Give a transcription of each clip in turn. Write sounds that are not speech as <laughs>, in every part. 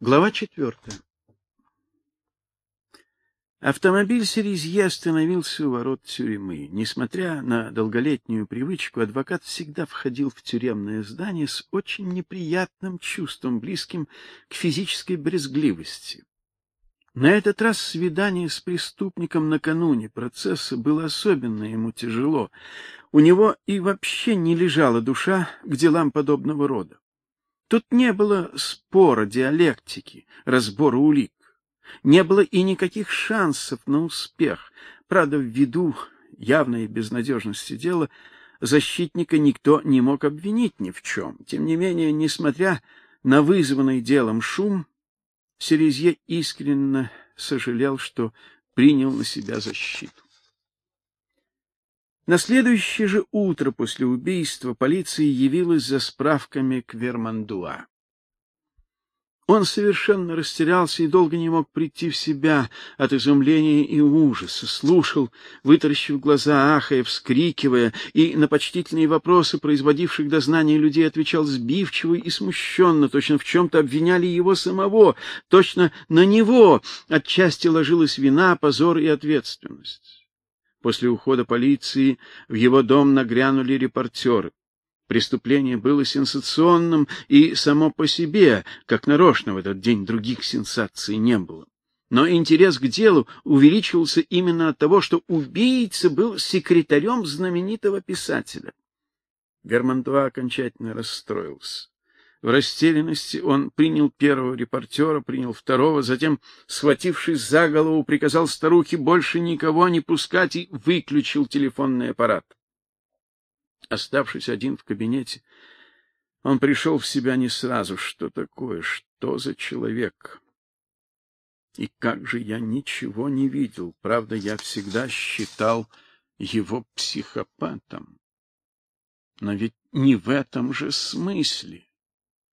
Глава четвертая. Автомобиль Серезье остановился у ворот тюрьмы. Несмотря на долголетнюю привычку, адвокат всегда входил в тюремное здание с очень неприятным чувством, близким к физической брезгливости. На этот раз свидание с преступником накануне процесса было особенно ему тяжело. У него и вообще не лежала душа к делам подобного рода. Тут не было спора диалектики, разбора улик. Не было и никаких шансов на успех. Правда, ввиду явной безнадежности дела, защитника никто не мог обвинить ни в чем. Тем не менее, несмотря на вызванный делом шум, Серезье искренне сожалел, что принял на себя защиту. На следующее же утро после убийства полиция явилась за справками к Вермандуа. Он совершенно растерялся и долго не мог прийти в себя от изумления и ужаса, слушал, вытаращив глаза, ахая, вскрикивая, и на почтительные вопросы производивших дознание людей отвечал сбивчиво и смущенно, точно в чем то обвиняли его самого, точно на него отчасти ложилась вина, позор и ответственность. После ухода полиции в его дом нагрянули репортеры. Преступление было сенсационным и само по себе, как нарочно в этот день других сенсаций не было. Но интерес к делу увеличивался именно от того, что убийца был секретарем знаменитого писателя. Германтуа окончательно расстроился. В растерянности он принял первого репортера, принял второго, затем, схватившись за голову, приказал старухе больше никого не пускать и выключил телефонный аппарат. Оставшись один в кабинете, он пришел в себя не сразу. Что такое? Что за человек? И как же я ничего не видел. Правда, я всегда считал его психопатом. Но ведь не в этом же смысле.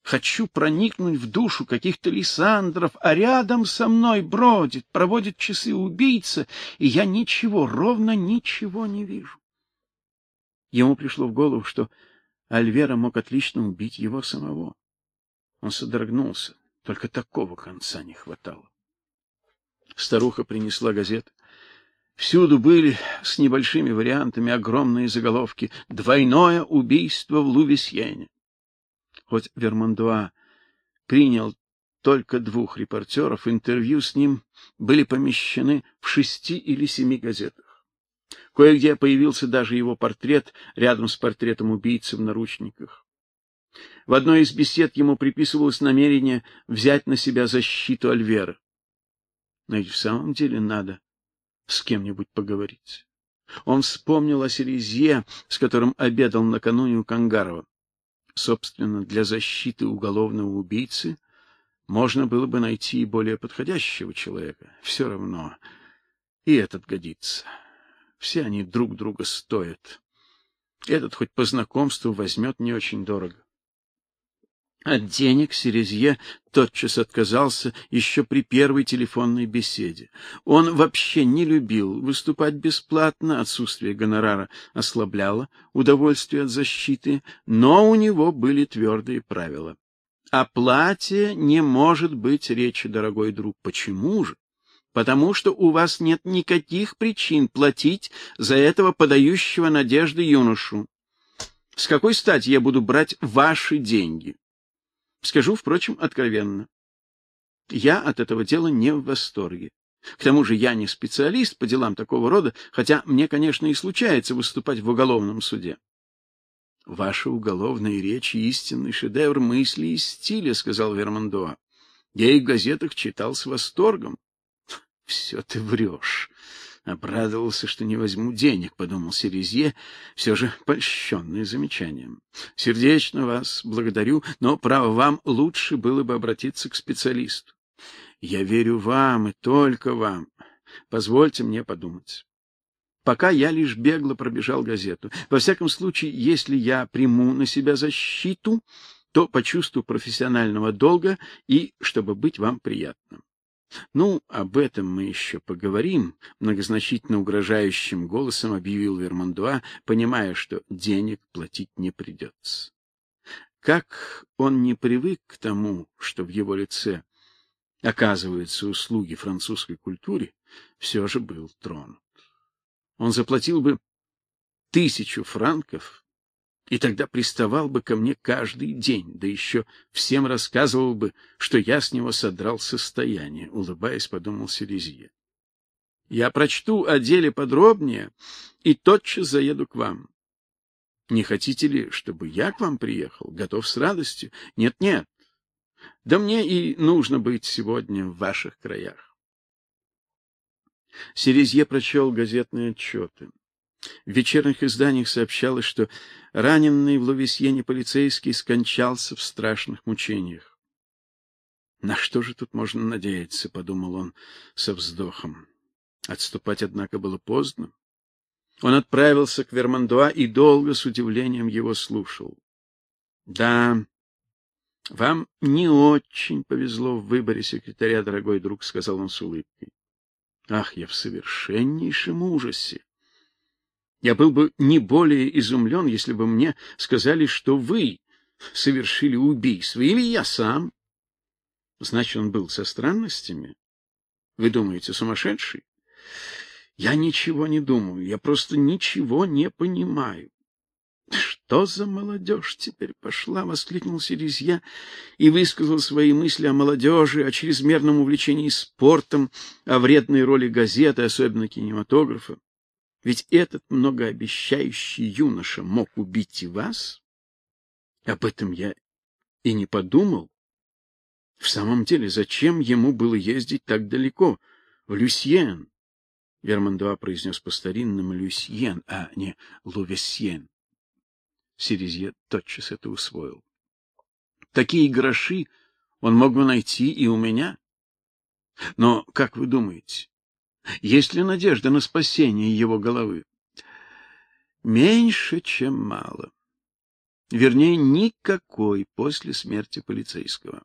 Хочу проникнуть в душу каких-то лисандров, а рядом со мной бродит, проводит часы убийца, и я ничего, ровно ничего не вижу. Ему пришло в голову, что Альвера мог отлично убить его самого. Он содрогнулся, только такого конца не хватало. Старуха принесла газеты. Всюду были с небольшими вариантами огромные заголовки: "Двойное убийство в Лувисьене", Хоть Вермандуа принял только двух репортеров, интервью с ним были помещены в шести или семи газетах. Кое-где появился даже его портрет рядом с портретом убийцы в наручниках. В одной из бесед ему приписывалось намерение взять на себя защиту Альвера. Но ведь в самом деле надо с кем-нибудь поговорить. Он вспомнил о Серезье, с которым обедал накануне у Кангарова. Собственно, для защиты уголовного убийцы можно было бы найти и более подходящего человека. Все равно и этот годится. Все они друг друга стоят. Этот хоть по знакомству возьмет не очень дорого. От денег Серезье тотчас отказался еще при первой телефонной беседе. Он вообще не любил выступать бесплатно, отсутствие гонорара ослабляло удовольствие от защиты, но у него были твердые правила. О плате не может быть речи, дорогой друг. Почему же? Потому что у вас нет никаких причин платить за этого подающего надежды юношу. С какой стати я буду брать ваши деньги? Скажу, впрочем, откровенно. Я от этого дела не в восторге. К тому же я не специалист по делам такого рода, хотя мне, конечно, и случается выступать в уголовном суде. Ваша уголовная речь истинный шедевр мысли и стиля, сказал Вермандуа. Я их в газетах читал с восторгом. Все ты врешь. Обрадовался, что не возьму денег, подумал Серезье, все же польщенный замечанием. Сердечно вас благодарю, но право вам лучше было бы обратиться к специалисту. Я верю вам и только вам. Позвольте мне подумать. Пока я лишь бегло пробежал газету. Во всяком случае, если я приму на себя защиту, то почувствую профессионального долга и чтобы быть вам приятным. Ну, об этом мы еще поговорим, многозначительно угрожающим голосом объявил Вермандуа, понимая, что денег платить не придется. Как он не привык к тому, что в его лице оказываются услуги французской культуре, все же был тронут. Он заплатил бы тысячу франков, и тогда приставал бы ко мне каждый день, да еще всем рассказывал бы, что я с него содрал состояние, улыбаясь, подумал Селезье. Я прочту о деле подробнее и тотчас заеду к вам. Не хотите ли, чтобы я к вам приехал? Готов с радостью. Нет, нет. Да мне и нужно быть сегодня в ваших краях. Серезье прочел газетные отчеты. В вечерних изданиях сообщалось, что раненый в Лувесьене полицейский скончался в страшных мучениях. На что же тут можно надеяться, подумал он со вздохом. Отступать однако было поздно. Он отправился к Вермандуа и долго с удивлением его слушал. Да, вам не очень повезло в выборе секретаря, дорогой друг, сказал он с улыбкой. Ах, я в совершеннейшем ужасе. Я был бы не более изумлен, если бы мне сказали, что вы совершили убийство или я сам. Значит, он был со странностями. Вы думаете, сумасшедший? Я ничего не думаю, я просто ничего не понимаю. Что за молодежь теперь пошла, воскликнул Серезья и высказал свои мысли о молодежи, о чрезмерном увлечении спортом, о вредной роли газеты, особенно кинематографа. Ведь этот многообещающий юноша мог убить и вас. Об этом я и не подумал. В самом деле, зачем ему было ездить так далеко, в Люсьен? Вермандуа произнес по-старинному Люсьен, а не Лувесьен. Серезье тотчас это усвоил. Такие гроши он мог бы найти и у меня. Но, как вы думаете, есть ли надежда на спасение его головы? Меньше, чем мало. Вернее, никакой после смерти полицейского.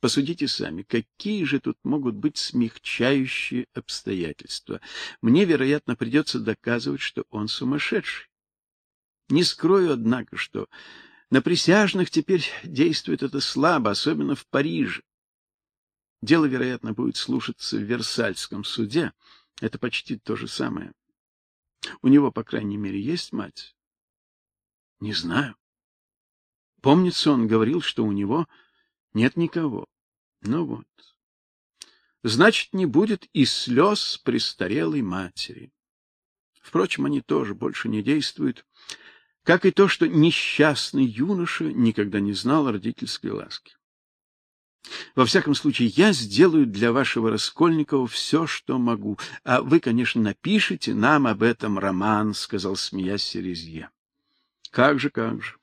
Посудите сами, какие же тут могут быть смягчающие обстоятельства. Мне, вероятно, придется доказывать, что он сумасшедший. Не скрою, однако, что на присяжных теперь действует это слабо, особенно в Париже. Дело, вероятно, будет слушаться в Версальском суде. Это почти то же самое. У него, по крайней мере, есть мать? Не знаю. Помнится, он говорил, что у него нет никого. Ну вот. Значит, не будет и слез престарелой матери. Впрочем, они тоже больше не действуют, как и то, что несчастный юноша никогда не знал родительской ласки. Во всяком случае, я сделаю для вашего Раскольникова все, что могу. А вы, конечно, напишите нам об этом роман, сказал смеясь Серезье. Как же, как же.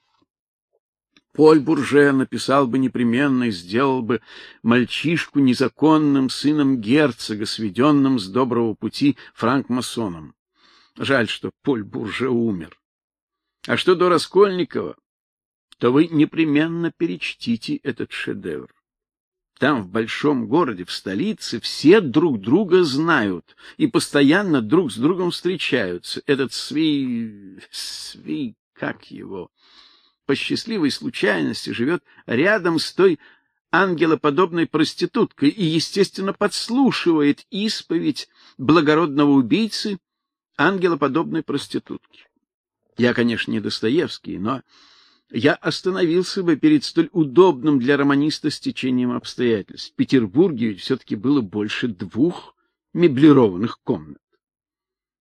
Поль Бурже написал бы непременно и сделал бы мальчишку незаконным сыном герцога, сведенным с доброго пути франкмасоном. Жаль, что Поль Бурже умер. А что до Раскольникова, то вы непременно перечтите этот шедевр. Там в большом городе, в столице, все друг друга знают и постоянно друг с другом встречаются. Этот Сви Сви как его по счастливой случайности живет рядом с той ангелоподобной проституткой и, естественно, подслушивает исповедь благородного убийцы ангелоподобной проститутки. Я, конечно, не Достоевский, но я остановился бы перед столь удобным для романиста стечением обстоятельств. В Петербурге ведь все таки было больше двух меблированных комнат.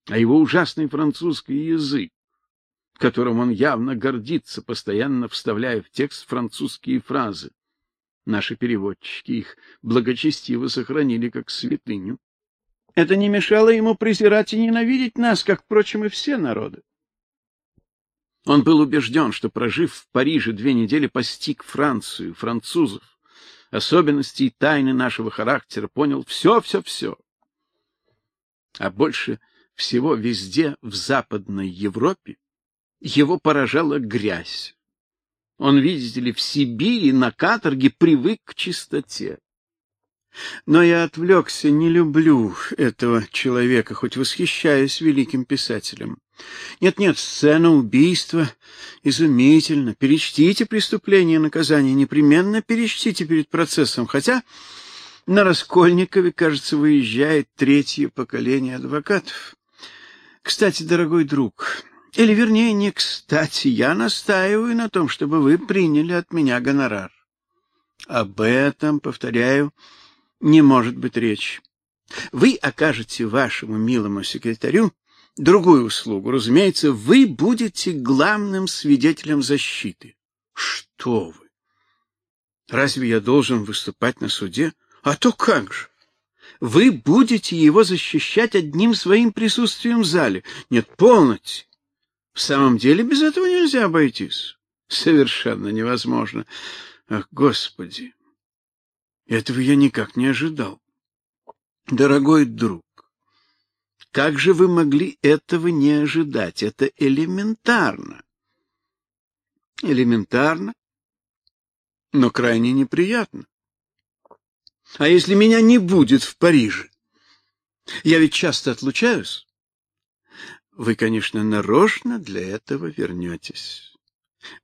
А его ужасный французский язык которым он явно гордится, постоянно вставляя в текст французские фразы. Наши переводчики их благочестиво сохранили как святыню. Это не мешало ему презирать и ненавидеть нас, как, впрочем, и все народы. Он был убежден, что, прожив в Париже две недели, постиг Францию, французов, особенности и тайны нашего характера, понял все, все, все. А больше всего везде в Западной Европе его поражала грязь. Он, видите ли, в Сибири на каторге привык к чистоте. Но я отвлекся, не люблю этого человека, хоть восхищаюсь великим писателем. Нет-нет, сцена убийства изумительно. Перечтите преступление и наказание, непременно перечтите перед процессом, хотя На Раскольникове, кажется, выезжает третье поколение адвокатов. Кстати, дорогой друг, или вернее, не кстати, я настаиваю на том, чтобы вы приняли от меня гонорар. Об этом, повторяю, не может быть речи. Вы окажете вашему милому секретарю другую услугу. Разумеется, вы будете главным свидетелем защиты. Что вы? Разве я должен выступать на суде? А то как же? Вы будете его защищать одним своим присутствием в зале. Нет, полноте. В самом деле без этого нельзя обойтись. Совершенно невозможно. Ах, Господи! Этого я никак не ожидал. Дорогой друг, как же вы могли этого не ожидать? Это элементарно. Элементарно, но крайне неприятно. А если меня не будет в Париже? Я ведь часто отлучаюсь. Вы, конечно, нарочно для этого вернетесь.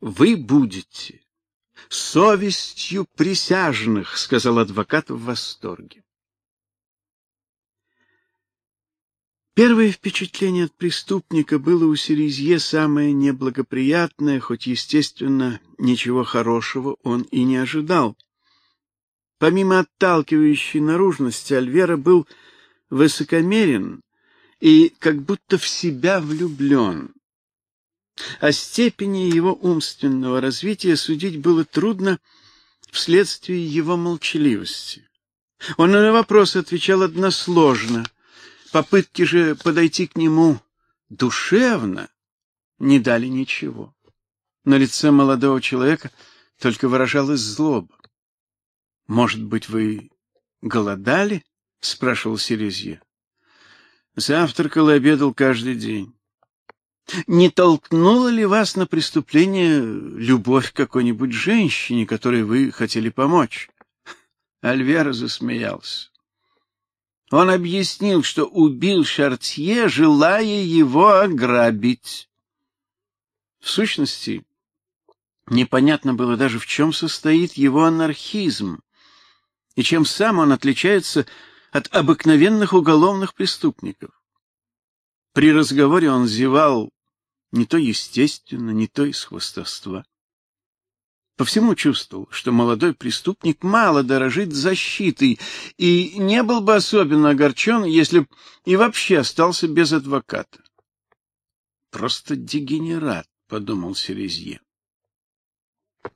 Вы будете совестью присяжных, сказал адвокат в восторге. Первое впечатление от преступника было у Серезье самое неблагоприятное, хоть естественно ничего хорошего он и не ожидал. Помимо отталкивающей наружности, Альвера был высокомерен и как будто в себя влюблен. О степени его умственного развития судить было трудно вследствие его молчаливости. Он на вопросы отвечал односложно. Попытки же подойти к нему душевно не дали ничего. На лице молодого человека только выражалась злоба. Может быть, вы голодали? спрашивал Серезье. Завтракал и обедал каждый день. Не толкнула ли вас на преступление любовь к какой-нибудь женщине, которой вы хотели помочь? <laughs> Альвера засмеялся. Он объяснил, что убил Шартье, желая его ограбить. В сущности, непонятно было даже, в чем состоит его анархизм и чем сам он отличается от обыкновенных уголовных преступников. При разговоре он зевал не то естественно, не то из хвастовства. По всему чувствовал, что молодой преступник мало дорожит защитой и не был бы особенно огорчен, если б и вообще остался без адвоката. Просто дегенерат, подумал Серезье.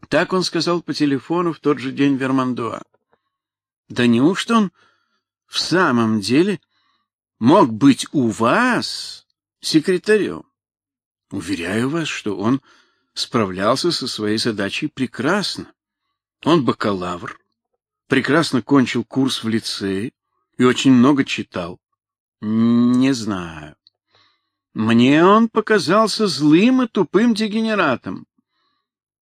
Так он сказал по телефону в тот же день Вермандуа. Да неужто он в самом деле мог быть у вас секретарем? Уверяю вас, что он справлялся со своей задачей прекрасно. Он бакалавр, прекрасно кончил курс в лицее и очень много читал. Не знаю. Мне он показался злым и тупым дегенератом.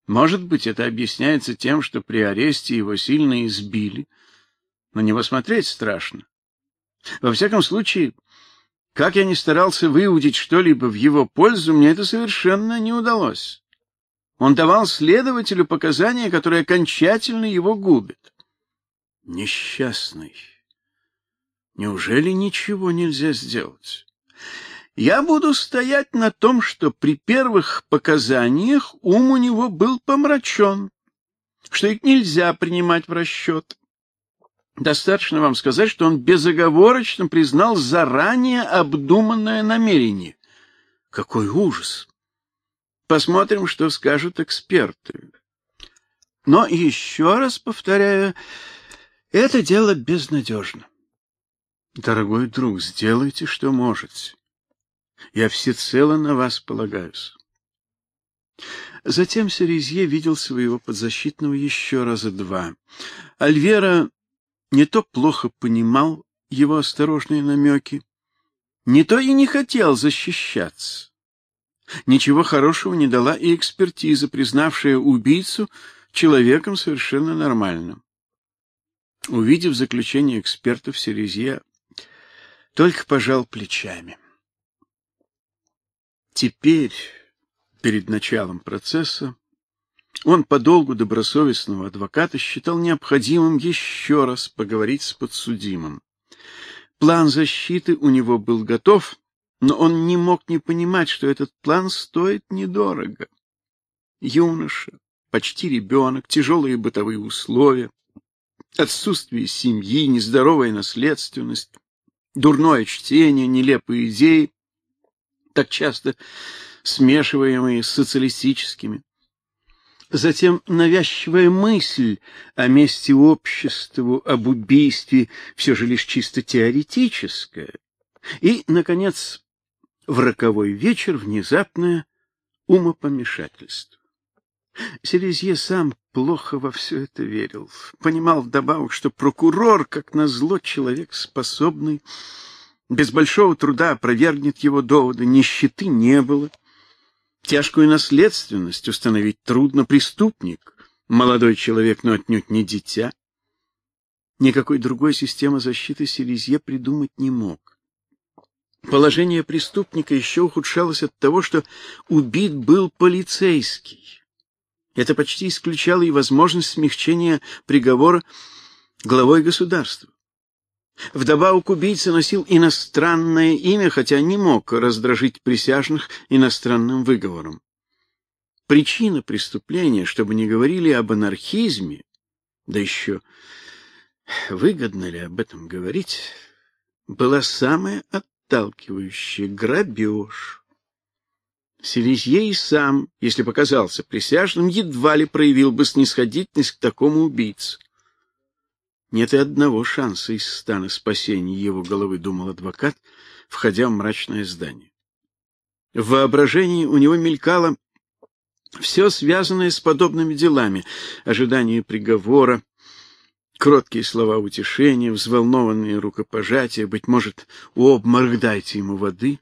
Может быть, это объясняется тем, что при аресте его сильно избили, на него смотреть страшно. Во всяком случае, как я ни старался выудить что-либо в его пользу, мне это совершенно не удалось. Он давал следователю показания, которые окончательно его губят. Несчастный. Неужели ничего нельзя сделать? Я буду стоять на том, что при первых показаниях ум у него был помрачен, что их нельзя принимать в расчет. Достаточно вам сказать, что он безоговорочно признал заранее обдуманное намерение. Какой ужас! Посмотрим, что скажут эксперты. Но еще раз повторяю, это дело безнадежно. Дорогой друг, сделайте, что можете. Я всецело на вас полагаюсь. Затем Серезье видел своего подзащитного еще раза два. Альвера не то плохо понимал его осторожные намеки, не то и не хотел защищаться. Ничего хорошего не дала и экспертиза, признавшая убийцу человеком совершенно нормальным. Увидев заключение экспертов, Серезье только пожал плечами. Теперь, перед началом процесса, Он по долгу добросовестного адвоката считал необходимым еще раз поговорить с подсудимым. План защиты у него был готов, но он не мог не понимать, что этот план стоит недорого. Юноша, почти ребенок, тяжелые бытовые условия, отсутствие семьи, нездоровая наследственность, дурное чтение, нелепые идеи, так часто смешиваемые с социалистическими. Затем навязчивая мысль о месте обществу, об убийстве, все же лишь чисто теоретическая. И, наконец, в роковой вечер внезапное умопомешательство. Селезье сам плохо во все это верил. Понимал вдобавок, что прокурор, как назло, человек способный, без большого труда опровергнет его доводы, нищеты не было. Тяжкую наследственность установить трудно преступник, молодой человек, но отнюдь не дитя. Никакой другой системы защиты Селезье придумать не мог. Положение преступника еще ухудшалось от того, что убит был полицейский. Это почти исключало и возможность смягчения приговора главой государства. Вдобавок убийца носил иностранное имя, хотя не мог раздражить присяжных иностранным выговором. Причина преступления, чтобы не говорили об анархизме, да еще выгодно ли об этом говорить, была самая отталкивающая грабеж. Селезье и сам, если показался присяжным, едва ли проявил бы снисходительность к такому убийце. Нет и одного шанса из ста на спасение его головы, думал адвокат, входя в мрачное здание. В воображении у него мелькало все связанное с подобными делами: ожидание приговора, кроткие слова утешения, взволнованные рукопожатия, быть может, обморок дайте ему воды,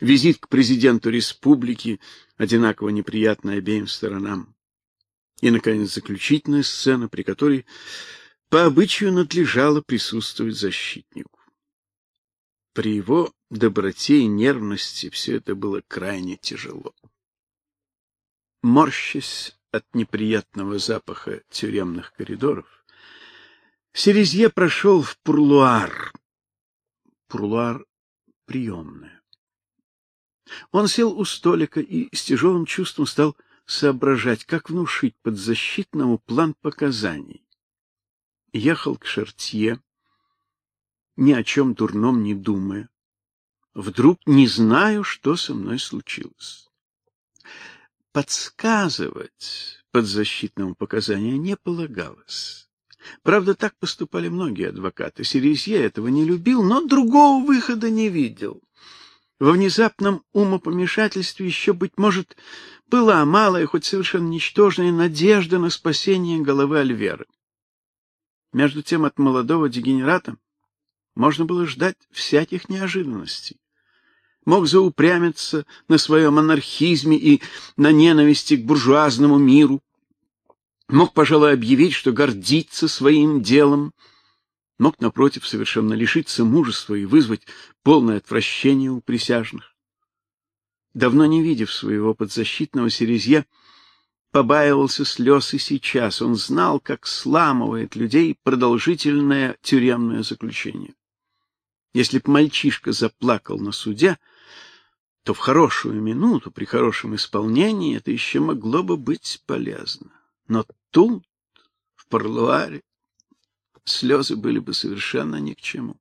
визит к президенту республики, одинаково неприятный обеим сторонам. И наконец заключительная сцена, при которой по обычаю надлежало присутствовать защитнику. При его доброте и нервности все это было крайне тяжело. Морщась от неприятного запаха тюремных коридоров, Серезье прошел в пурлуар. Пурлуар приемная. Он сел у столика и с тяжелым чувством стал соображать, как внушить подзащитному план показаний ехал к Шартье, ни о чем дурном не думая. Вдруг не знаю, что со мной случилось. Подсказывать подзащитному показания не полагалось. Правда, так поступали многие адвокаты. Серезье этого не любил, но другого выхода не видел. Во внезапном умопомешательстве еще быть может была малая, хоть совершенно ничтожная надежда на спасение головы Альверы. Между тем от молодого дегенерата можно было ждать всяких неожиданностей. Мог заупрямиться на своем анархизме и на ненависти к буржуазному миру. Мог, пожалуй, объявить, что гордится своим делом. Мог, напротив, совершенно лишиться мужества и вызвать полное отвращение у присяжных. Давно не видев своего подзащитного Серезье, побаивался слез и сейчас. Он знал, как сламывает людей продолжительное тюремное заключение. Если б мальчишка заплакал на суде, то в хорошую минуту, при хорошем исполнении, это еще могло бы быть полезно. Но тут, в парлуаре, слезы были бы совершенно ни к чему.